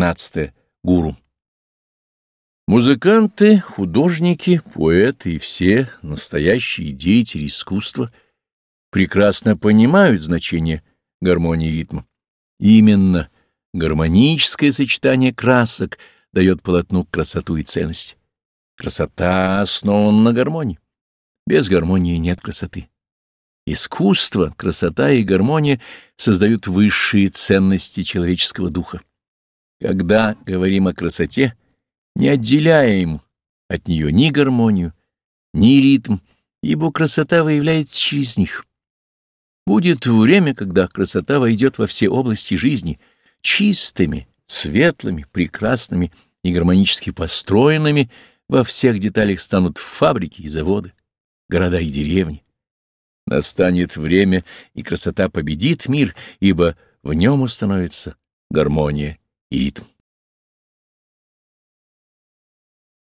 15. Гуру. Музыканты, художники, поэты и все настоящие деятели искусства прекрасно понимают значение гармонии ритма. Именно гармоническое сочетание красок дает полотну красоту и ценность. Красота основана на гармонии. Без гармонии нет красоты. Искусство, красота и гармония создают высшие ценности человеческого духа. Когда говорим о красоте, не отделяем от нее ни гармонию, ни ритм, ибо красота выявляется через них. Будет время, когда красота войдет во все области жизни, чистыми, светлыми, прекрасными и гармонически построенными, во всех деталях станут фабрики и заводы, города и деревни. Настанет время, и красота победит мир, ибо в нем установится гармония и ритм.